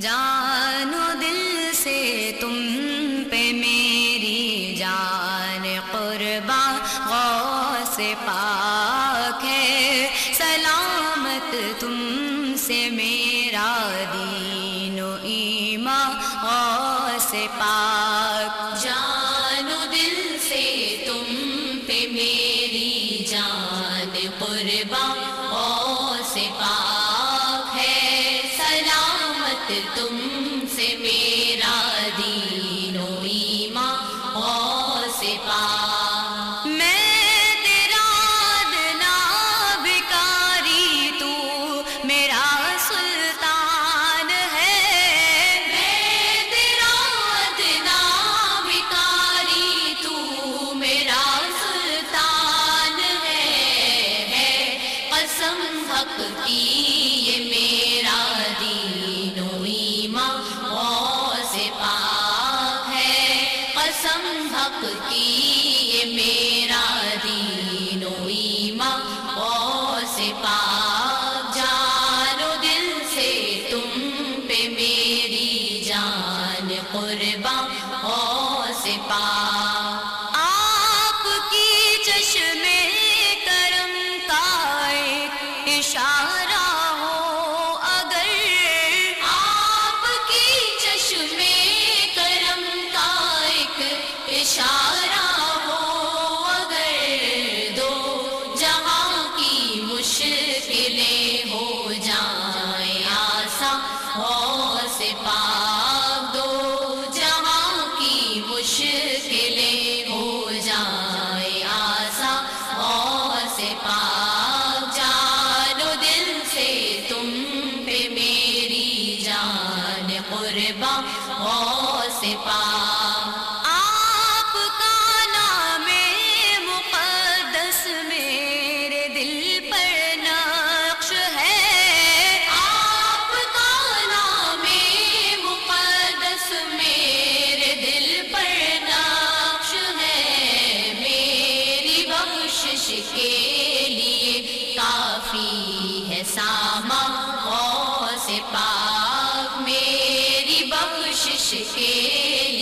جانو دل سے تم پہ میری جان قربا، غوث پاک ہے۔ سلامت تم سے میرا دین و ایمان غوث پاک۔ جانو دل سے تم پہ میری جان قربا، غوث پاک۔ سلامت تم سے میرا دین و ایمان غوث پاک میں تیرا ادنا بکاری تو، میرا سلطان ہے۔ میں تیرا ادنا بکاری تو، میرا سلطان ہے۔ ہے قسم حق کی قسم یہ میرا دین و ایمان۔ غوث پاک، جان و دل سے تم پہ میری جان قربان۔ غوث پاک، آپ کی چشم کرم کا ایک اشارہ غوث پاک آپ کا نام مقدس میرے دل پر نقش ہے۔ آپ کا نام مقدس میرے دل پر نقش ہے۔ میری بخشش کے لیے کافی ہے ساما غوث بخشش کے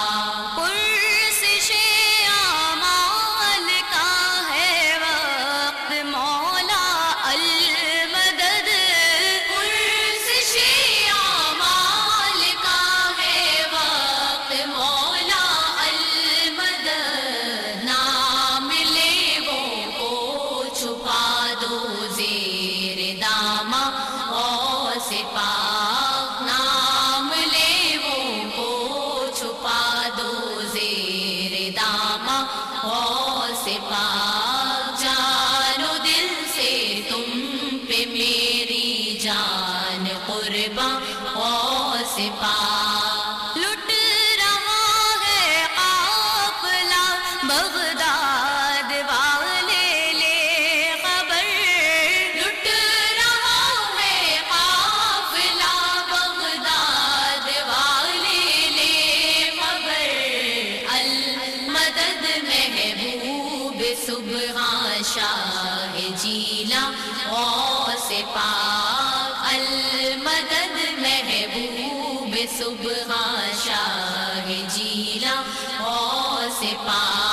بغداد والے لے خبر لٹ رہا ہے قافلہ بغداد والے لے خبر المدد محبوب صبح شاہ جیلا غوث پاک المدد محبوب صبح شاہ جیلا غوث پاک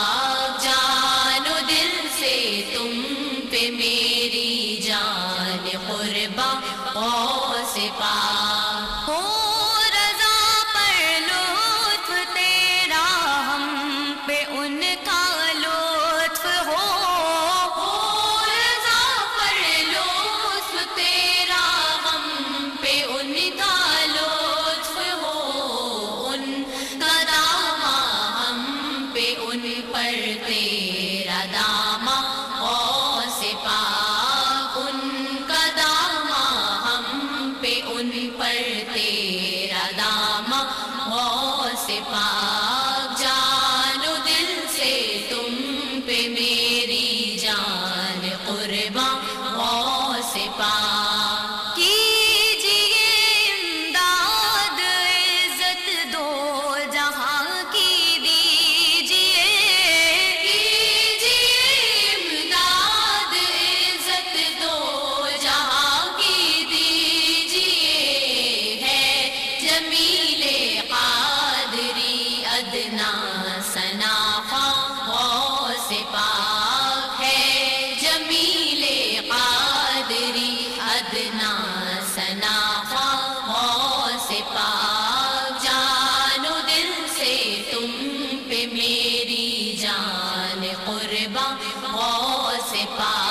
سپاہ۔ ہو رضا پر لطف تیرا ہم پہ ان کا لطف ہو۔ ہو رضا پر لطف تیرا ہم پہ ان کا لطف ہو۔ ان کا داما ہم پہ ان پر تیرا دام تیری ادنا سنا سے پاک جانو دل سے تم پہ میری جان قربا غو پاک۔